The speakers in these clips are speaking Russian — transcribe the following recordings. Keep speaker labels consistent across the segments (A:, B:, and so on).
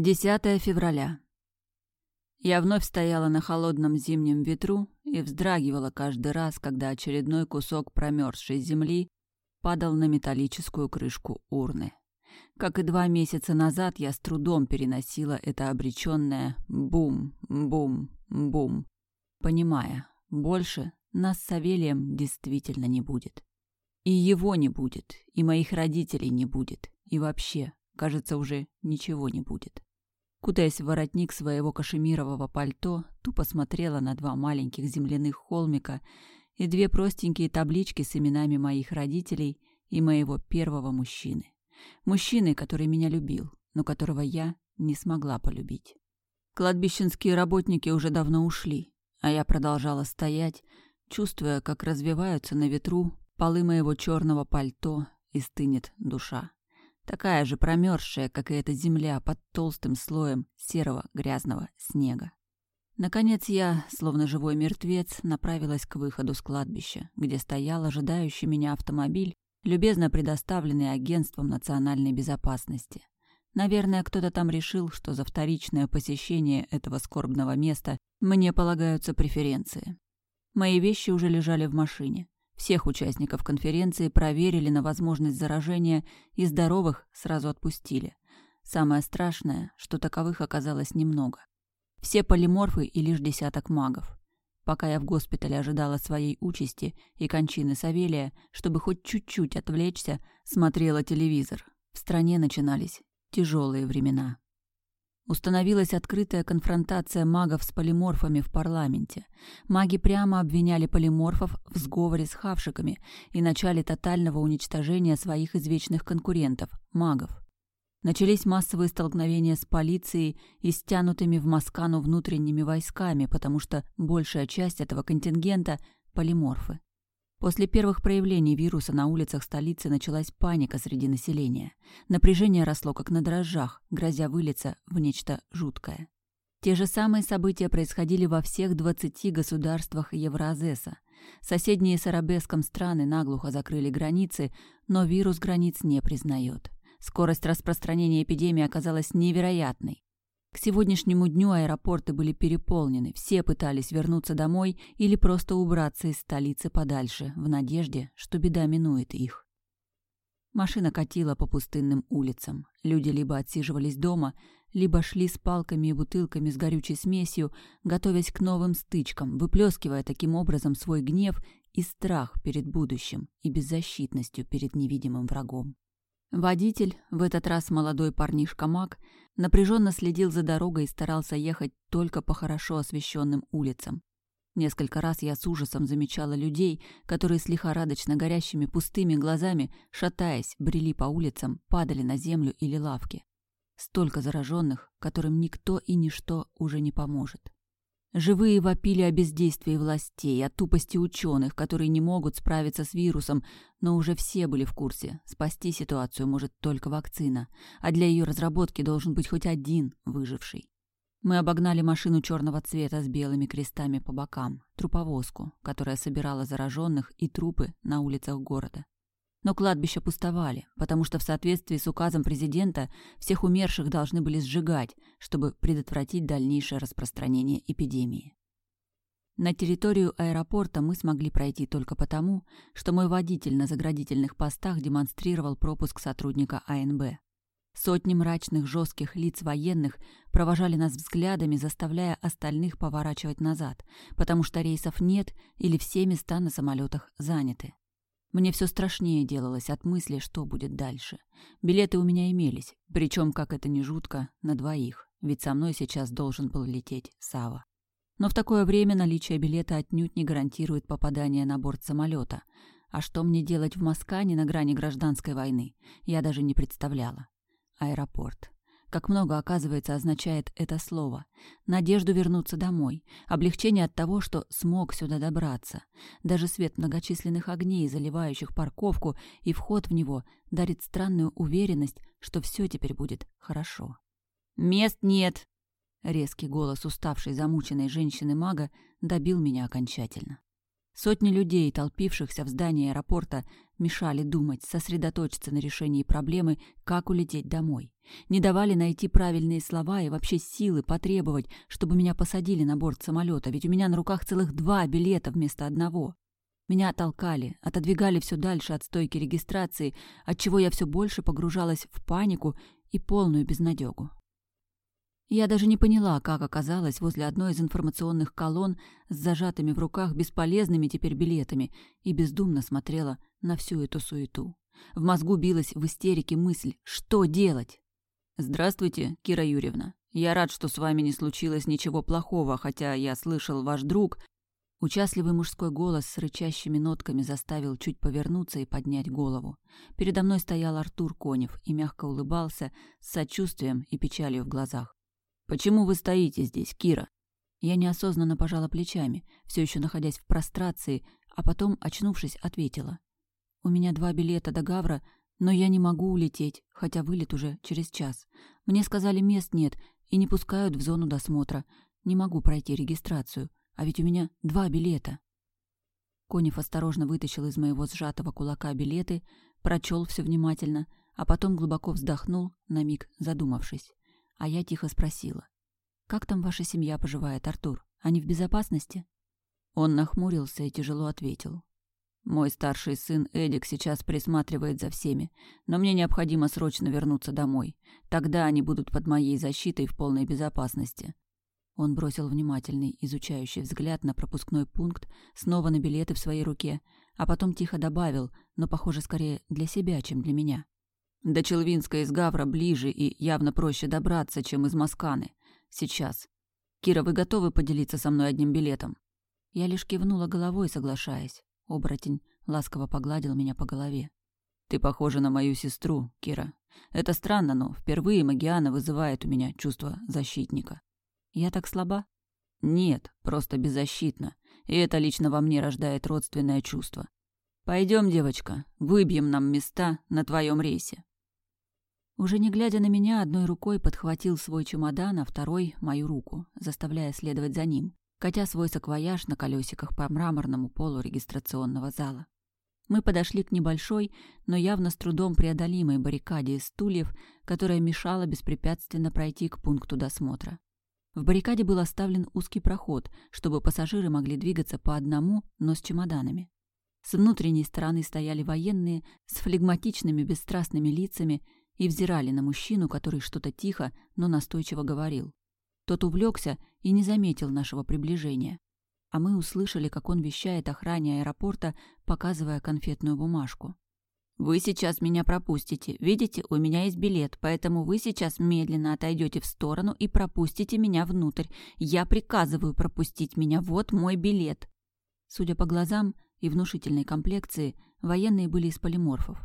A: 10 февраля. Я вновь стояла на холодном зимнем ветру и вздрагивала каждый раз, когда очередной кусок промерзшей земли падал на металлическую крышку урны. Как и два месяца назад, я с трудом переносила это обреченное «бум-бум-бум», понимая, больше нас с Савелием действительно не будет. И его не будет, и моих родителей не будет, и вообще, кажется, уже ничего не будет. Кутаясь в воротник своего кашемирового пальто, тупо смотрела на два маленьких земляных холмика и две простенькие таблички с именами моих родителей и моего первого мужчины. Мужчины, который меня любил, но которого я не смогла полюбить. Кладбищенские работники уже давно ушли, а я продолжала стоять, чувствуя, как развиваются на ветру полы моего черного пальто и стынет душа такая же промерзшая, как и эта земля под толстым слоем серого грязного снега. Наконец я, словно живой мертвец, направилась к выходу с кладбища, где стоял ожидающий меня автомобиль, любезно предоставленный Агентством национальной безопасности. Наверное, кто-то там решил, что за вторичное посещение этого скорбного места мне полагаются преференции. Мои вещи уже лежали в машине. Всех участников конференции проверили на возможность заражения и здоровых сразу отпустили. Самое страшное, что таковых оказалось немного. Все полиморфы и лишь десяток магов. Пока я в госпитале ожидала своей участи и кончины Савелия, чтобы хоть чуть-чуть отвлечься, смотрела телевизор. В стране начинались тяжелые времена. Установилась открытая конфронтация магов с полиморфами в парламенте. Маги прямо обвиняли полиморфов в сговоре с хавшиками и начале тотального уничтожения своих извечных конкурентов – магов. Начались массовые столкновения с полицией и стянутыми в Маскану внутренними войсками, потому что большая часть этого контингента – полиморфы. После первых проявлений вируса на улицах столицы началась паника среди населения. Напряжение росло как на дрожжах, грозя вылиться в нечто жуткое. Те же самые события происходили во всех 20 государствах Евразеса. Соседние с Арабеском страны наглухо закрыли границы, но вирус границ не признает. Скорость распространения эпидемии оказалась невероятной. К сегодняшнему дню аэропорты были переполнены, все пытались вернуться домой или просто убраться из столицы подальше, в надежде, что беда минует их. Машина катила по пустынным улицам. Люди либо отсиживались дома, либо шли с палками и бутылками с горючей смесью, готовясь к новым стычкам, выплескивая таким образом свой гнев и страх перед будущим и беззащитностью перед невидимым врагом. Водитель, в этот раз молодой парнишка-маг, напряженно следил за дорогой и старался ехать только по хорошо освещенным улицам. Несколько раз я с ужасом замечала людей, которые с лихорадочно горящими пустыми глазами, шатаясь, брели по улицам, падали на землю или лавки. Столько зараженных, которым никто и ничто уже не поможет. Живые вопили о бездействии властей, о тупости ученых, которые не могут справиться с вирусом, но уже все были в курсе. Спасти ситуацию может только вакцина, а для ее разработки должен быть хоть один выживший. Мы обогнали машину черного цвета с белыми крестами по бокам, труповозку, которая собирала зараженных и трупы на улицах города. Но кладбища пустовали, потому что в соответствии с указом президента всех умерших должны были сжигать, чтобы предотвратить дальнейшее распространение эпидемии. На территорию аэропорта мы смогли пройти только потому, что мой водитель на заградительных постах демонстрировал пропуск сотрудника АНБ. Сотни мрачных жестких лиц военных провожали нас взглядами, заставляя остальных поворачивать назад, потому что рейсов нет или все места на самолетах заняты. Мне все страшнее делалось от мысли, что будет дальше. Билеты у меня имелись, причем, как это не жутко, на двоих, ведь со мной сейчас должен был лететь Сава. Но в такое время наличие билета отнюдь не гарантирует попадание на борт самолета. А что мне делать в Маскане на грани гражданской войны, я даже не представляла. Аэропорт. Как много, оказывается, означает это слово. Надежду вернуться домой. Облегчение от того, что смог сюда добраться. Даже свет многочисленных огней, заливающих парковку, и вход в него дарит странную уверенность, что все теперь будет хорошо. «Мест нет!» Резкий голос уставшей, замученной женщины-мага добил меня окончательно. Сотни людей, толпившихся в здании аэропорта, Мешали думать, сосредоточиться на решении проблемы, как улететь домой. Не давали найти правильные слова и вообще силы потребовать, чтобы меня посадили на борт самолета, ведь у меня на руках целых два билета вместо одного. Меня толкали, отодвигали все дальше от стойки регистрации, отчего я все больше погружалась в панику и полную безнадегу. Я даже не поняла, как оказалась возле одной из информационных колонн с зажатыми в руках бесполезными теперь билетами и бездумно смотрела на всю эту суету. В мозгу билась в истерике мысль «Что делать?». «Здравствуйте, Кира Юрьевна. Я рад, что с вами не случилось ничего плохого, хотя я слышал, ваш друг...» Участливый мужской голос с рычащими нотками заставил чуть повернуться и поднять голову. Передо мной стоял Артур Конев и мягко улыбался с сочувствием и печалью в глазах. «Почему вы стоите здесь, Кира?» Я неосознанно пожала плечами, все еще находясь в прострации, а потом, очнувшись, ответила. «У меня два билета до Гавра, но я не могу улететь, хотя вылет уже через час. Мне сказали, мест нет и не пускают в зону досмотра. Не могу пройти регистрацию, а ведь у меня два билета». Конев осторожно вытащил из моего сжатого кулака билеты, прочел все внимательно, а потом глубоко вздохнул, на миг задумавшись а я тихо спросила. «Как там ваша семья поживает, Артур? Они в безопасности?» Он нахмурился и тяжело ответил. «Мой старший сын Эдик сейчас присматривает за всеми, но мне необходимо срочно вернуться домой. Тогда они будут под моей защитой в полной безопасности». Он бросил внимательный, изучающий взгляд на пропускной пункт, снова на билеты в своей руке, а потом тихо добавил, но, похоже, скорее для себя, чем для меня. До Челвинска из Гавра ближе и явно проще добраться, чем из Масканы. Сейчас. Кира, вы готовы поделиться со мной одним билетом? Я лишь кивнула головой, соглашаясь. Оборотень ласково погладил меня по голове. Ты похожа на мою сестру, Кира. Это странно, но впервые Магиана вызывает у меня чувство защитника. Я так слаба? Нет, просто беззащитна. И это лично во мне рождает родственное чувство. Пойдем, девочка, выбьем нам места на твоем рейсе. Уже не глядя на меня, одной рукой подхватил свой чемодан, а второй — мою руку, заставляя следовать за ним, катя свой саквояж на колесиках по мраморному полу регистрационного зала. Мы подошли к небольшой, но явно с трудом преодолимой баррикаде из стульев, которая мешала беспрепятственно пройти к пункту досмотра. В баррикаде был оставлен узкий проход, чтобы пассажиры могли двигаться по одному, но с чемоданами. С внутренней стороны стояли военные с флегматичными бесстрастными лицами и взирали на мужчину, который что-то тихо, но настойчиво говорил. Тот увлекся и не заметил нашего приближения. А мы услышали, как он вещает охране аэропорта, показывая конфетную бумажку. «Вы сейчас меня пропустите. Видите, у меня есть билет, поэтому вы сейчас медленно отойдете в сторону и пропустите меня внутрь. Я приказываю пропустить меня. Вот мой билет». Судя по глазам и внушительной комплекции, военные были из полиморфов.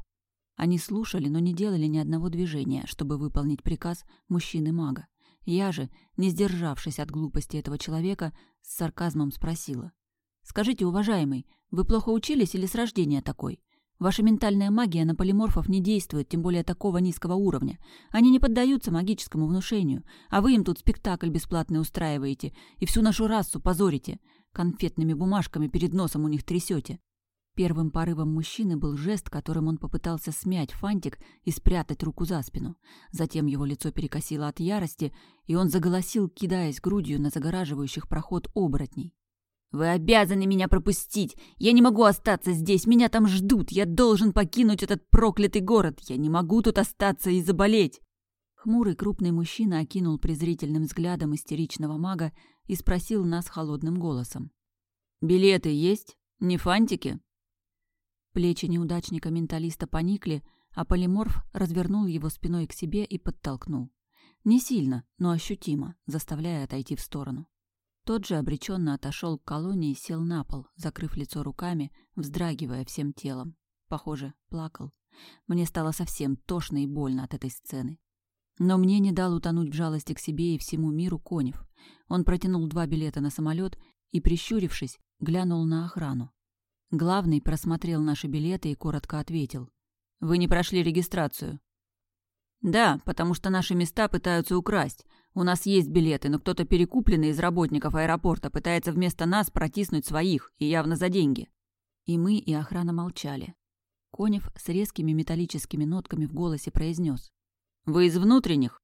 A: Они слушали, но не делали ни одного движения, чтобы выполнить приказ мужчины-мага. Я же, не сдержавшись от глупости этого человека, с сарказмом спросила. «Скажите, уважаемый, вы плохо учились или с рождения такой? Ваша ментальная магия на полиморфов не действует, тем более такого низкого уровня. Они не поддаются магическому внушению, а вы им тут спектакль бесплатный устраиваете и всю нашу расу позорите. Конфетными бумажками перед носом у них трясете. Первым порывом мужчины был жест, которым он попытался смять фантик и спрятать руку за спину. Затем его лицо перекосило от ярости, и он заголосил, кидаясь грудью на загораживающих проход оборотней. «Вы обязаны меня пропустить! Я не могу остаться здесь! Меня там ждут! Я должен покинуть этот проклятый город! Я не могу тут остаться и заболеть!» Хмурый крупный мужчина окинул презрительным взглядом истеричного мага и спросил нас холодным голосом. «Билеты есть? Не фантики?» Плечи неудачника-менталиста поникли, а полиморф развернул его спиной к себе и подтолкнул. Не сильно, но ощутимо, заставляя отойти в сторону. Тот же обреченно отошел к колонии и сел на пол, закрыв лицо руками, вздрагивая всем телом. Похоже, плакал. Мне стало совсем тошно и больно от этой сцены. Но мне не дал утонуть в жалости к себе и всему миру Конев. Он протянул два билета на самолет и, прищурившись, глянул на охрану. Главный просмотрел наши билеты и коротко ответил. «Вы не прошли регистрацию». «Да, потому что наши места пытаются украсть. У нас есть билеты, но кто-то перекупленный из работников аэропорта пытается вместо нас протиснуть своих, и явно за деньги». И мы, и охрана молчали. Конев с резкими металлическими нотками в голосе произнес. «Вы из внутренних?»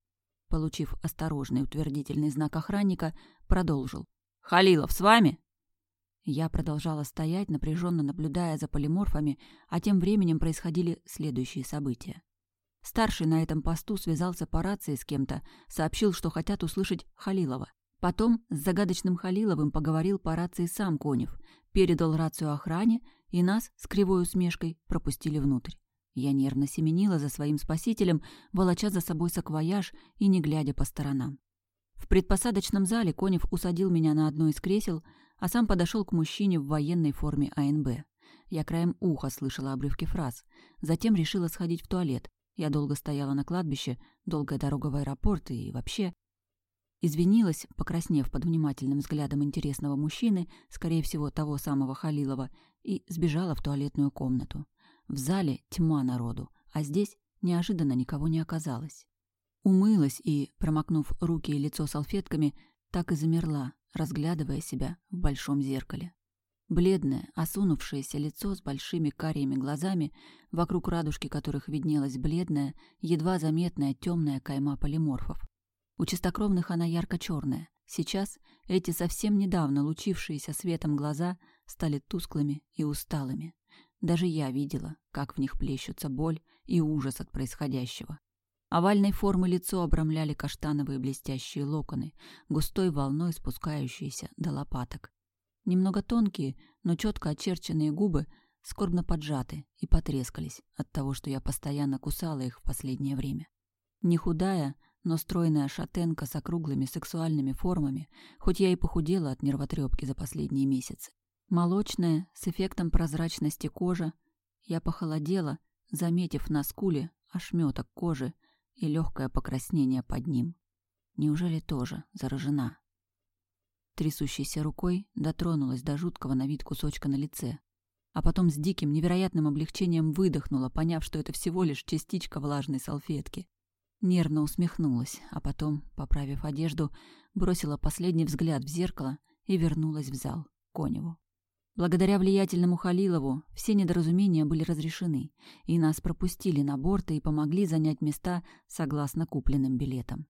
A: Получив осторожный утвердительный знак охранника, продолжил. «Халилов с вами?» Я продолжала стоять, напряженно наблюдая за полиморфами, а тем временем происходили следующие события. Старший на этом посту связался по рации с кем-то, сообщил, что хотят услышать Халилова. Потом с загадочным Халиловым поговорил по рации сам Конев, передал рацию охране, и нас с кривой усмешкой пропустили внутрь. Я нервно семенила за своим спасителем, волоча за собой саквояж и не глядя по сторонам. В предпосадочном зале Конев усадил меня на одно из кресел, а сам подошел к мужчине в военной форме АНБ. Я краем уха слышала обрывки фраз. Затем решила сходить в туалет. Я долго стояла на кладбище, долгая дорога в аэропорт и вообще... Извинилась, покраснев под внимательным взглядом интересного мужчины, скорее всего, того самого Халилова, и сбежала в туалетную комнату. В зале тьма народу, а здесь неожиданно никого не оказалось. Умылась и, промокнув руки и лицо салфетками, так и замерла, разглядывая себя в большом зеркале. Бледное, осунувшееся лицо с большими карими глазами, вокруг радужки которых виднелась бледная, едва заметная темная кайма полиморфов. У чистокровных она ярко-черная. Сейчас эти совсем недавно лучившиеся светом глаза стали тусклыми и усталыми. Даже я видела, как в них плещутся боль и ужас от происходящего. Овальной формы лицо обрамляли каштановые блестящие локоны, густой волной спускающиеся до лопаток. Немного тонкие, но четко очерченные губы скорбно поджаты и потрескались от того, что я постоянно кусала их в последнее время. Не худая, но стройная шатенка с округлыми сексуальными формами, хоть я и похудела от нервотрепки за последние месяцы. Молочная, с эффектом прозрачности кожа, я похолодела, заметив на скуле ошметок кожи, и легкое покраснение под ним. Неужели тоже заражена? Трясущейся рукой дотронулась до жуткого на вид кусочка на лице, а потом с диким, невероятным облегчением выдохнула, поняв, что это всего лишь частичка влажной салфетки. Нервно усмехнулась, а потом, поправив одежду, бросила последний взгляд в зеркало и вернулась в зал, Коневу. Благодаря влиятельному Халилову все недоразумения были разрешены, и нас пропустили на борты и помогли занять места согласно купленным билетам.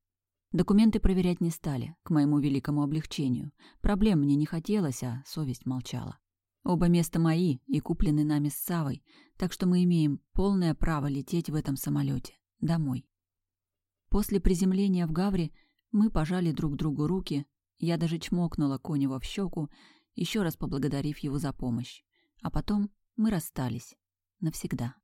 A: Документы проверять не стали, к моему великому облегчению. Проблем мне не хотелось, а совесть молчала. Оба места мои и куплены нами с Савой, так что мы имеем полное право лететь в этом самолете домой. После приземления в Гавре мы пожали друг другу руки, я даже чмокнула Конева в щеку еще раз поблагодарив его за помощь. А потом мы расстались. Навсегда.